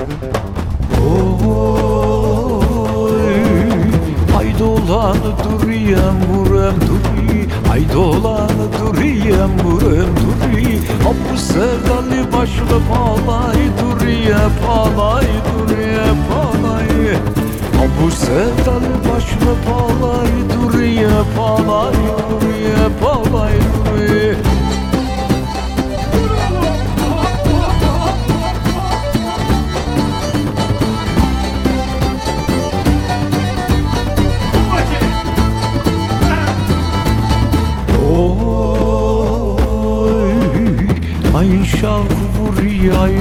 Oy, Haydi olan duruyam vurem duri Haydi olan duruyam vurem duri Ha bu sevdalı palay duriye palay duriye palay. Ha bu sevdalı başlı palay duriye palay duriye palay duriye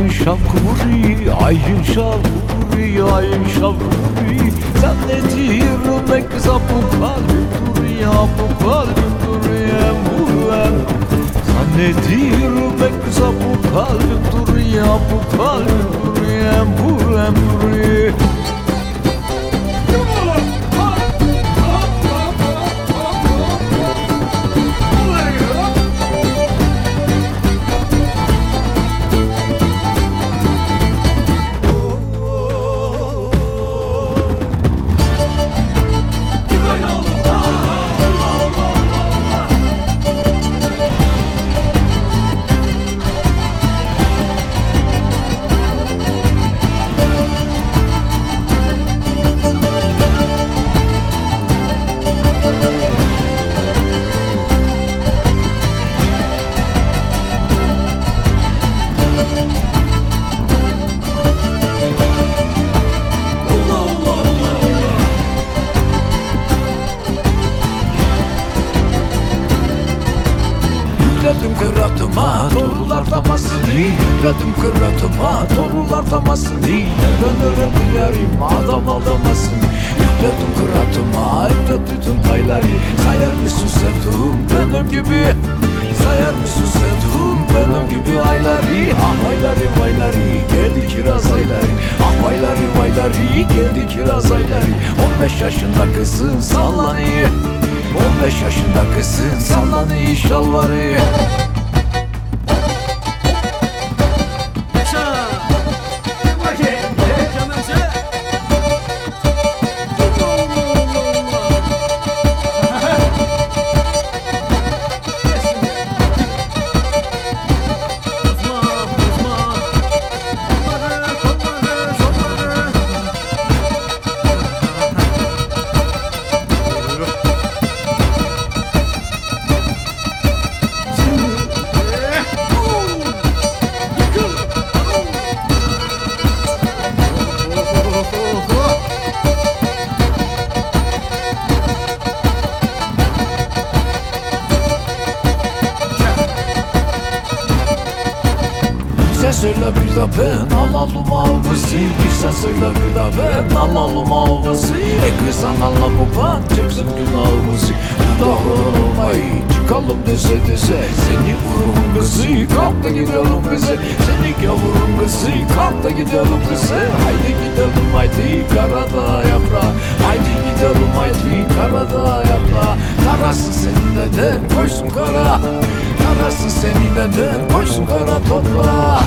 şavkuri, ayın şavkuri, ayın şavkuri. Zannediyorum ben kıza bu kalbim duruyor, bu kalbim duruyor, buram. Zannediyorum ben kıza bu kalbim duruyor, bu kalbim duruyor, buram duruyor. Yükledim kıratıma Doğrular tamasını Yükledim kıratıma Doğrular tamasını Dönürüm dilerim adam aldamasın Yükledim kıratıma Yükledim tüm payları Sayar mısın sevduğum benim gibi. Sayar mısın sevduğum benim gibi ayları. Ah ayları vayları Geldi kiraz ayları. Ah vayları vayları Geldi kiraz ayları. 15 yaşında kızın sallanıyor 15 yaşında kızın sallanıyor şalvarı ben. Alalım söyle bir de ben. Alalım algısı E kız anala baban çıksın günahımızı Dudağın olmayı çıkalım dese dese Seni vurun kızı kalk da gidelim kızı. Seni gavurun kızı kalk da gidelim kızı. Haydi gidelim haydi karada yaprağı Haydi gidelim haydi karada yaprağı Karasın senin neden koysun kara. Karasın senin neden koysun kara toprağa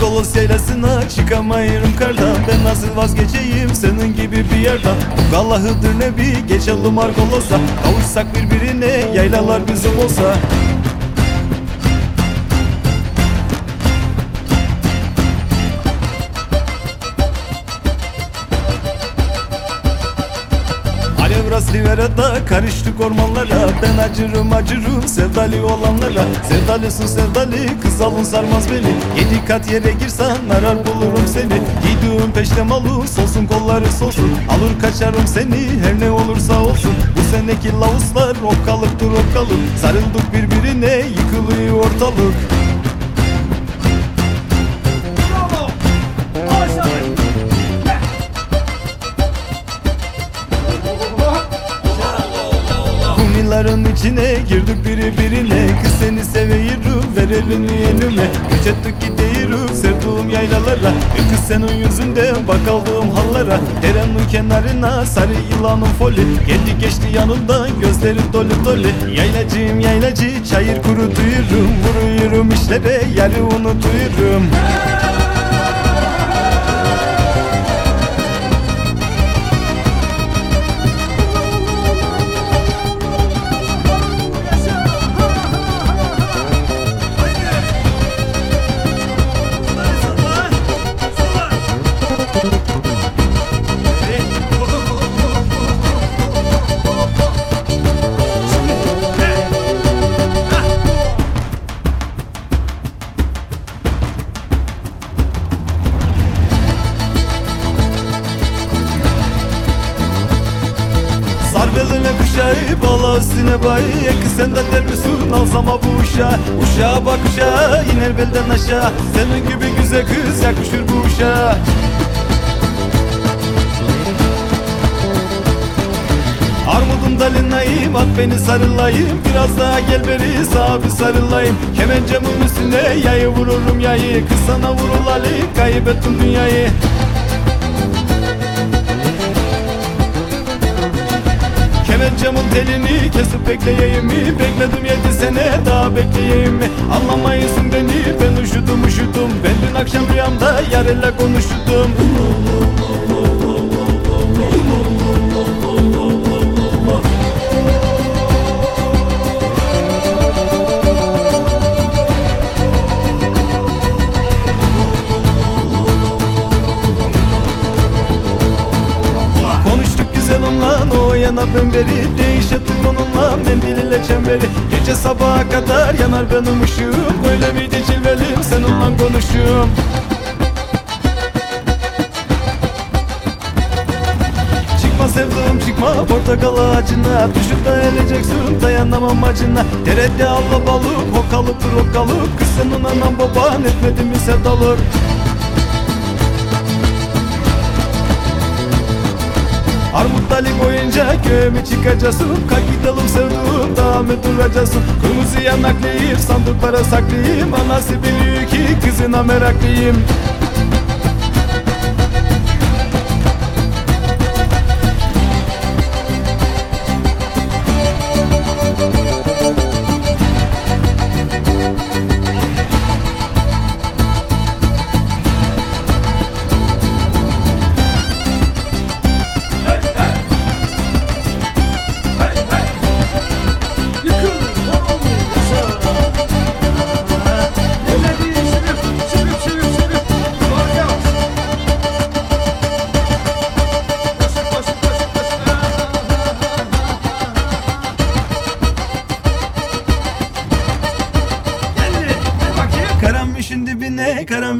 Maçka Argolos yaylasına çıkamayırım kardan Ben nasıl vazgeçeyim senin gibi bir yerden? Allah'ıdır nebi geçelim Argolos'a. Kavuşsak birbirine yaylalar bizim olsa Rivera'da karıştık ormanlara. Ben acırım acırım sevdali olanlara. Sevdalısın sevdali kız alın sarmaz beni. Yedi kat yere girsen arar bulurum seni. Giydiğim peşte malı solsun kolları solsun. Alır kaçarım seni her ne olursa olsun. Bu seneki lavuslar okkalık dur okkalık Sarıldık birbirine yıkılıyor ortalık içine girdik biri birine Kız seni seviyorum ver elini elime Göç ettik sevda sevduğum yaylalara. Kız senin yüzünden bak aldığım hallara. Derenin kenarına sarı yılanın foli. Geldi geçti yanımdan gözleri dolu dolu. Yaylacıyım yaylacı çayır kurutuyorum. Vuruyorum işlere yarı unutuyorum. Sar beline kuşağı bağla üstüne bay. Sen de der misin alsam ha bu uşağı Uşağa bak uşağa iner belden aşağı Senin gibi güzel kız yakışır bu uşağa Armudum dalinayım at beni sarılayım. Biraz daha gel beri sağa bir sarılayım. Kemencemin üstüne yayı vururum yayı. Kız sana vurul Ali kaybettim dünyayı Kemençamın telini kesip bekleyeyim mi? Bekledim yedi sene daha bekleyeyim mi? Anlamayısın beni ben üşüdüm üşüdüm Ben dün akşam rüyamda yarıyla konuştum onunla o yana ben beri Değişettik onunla mendil ile çemberi. Gece sabaha kadar yanar benim ışığım. Böyle miydi cilvelim sen onunla konuşum. Çıkma sevduğum çıkma portakal ağacına. Düşüp de dayanamam acına. Derede alla balık hokalıktır hokalık Kız senin anan baban etmedi mi sevdalık köye mi çıkacaksın? Kalk gidelim sevduğum daha mı duracaksın? Kırmızı yanaklıyım sandıklara saklayayım Anası biliyor ki kızına meraklıyım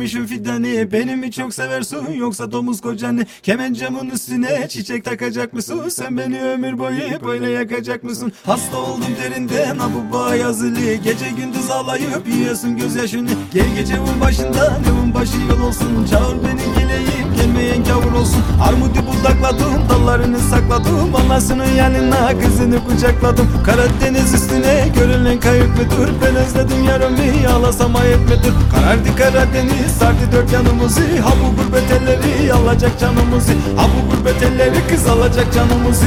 karanmışın fidani Beni mi çok seversin yoksa domuz kocanı? Kemencamın üstüne çiçek takacak mısın? Sen beni ömür boyu böyle yakacak mısın? Hasta oldum derinden ha bu bağ yazılı Gece gündüz ağlayıp yiyorsun gözyaşını. Gel gecemin başında evin başı yol olsun. Çağır beni geleyim gelmeyen gavur olsun. Armudu budakladım dallarını sakladım. Anasının yanına kızını kucakladım. Karadeniz üstüne görülen kayıp müdür Ben özledim yarımı ağlasam ayıp müdür Karardı Karadeniz sardı dört yanımızı. Ha bu gurbet elleri alacak canımızı. Ha bu gurbet elleri kız alacak canımızı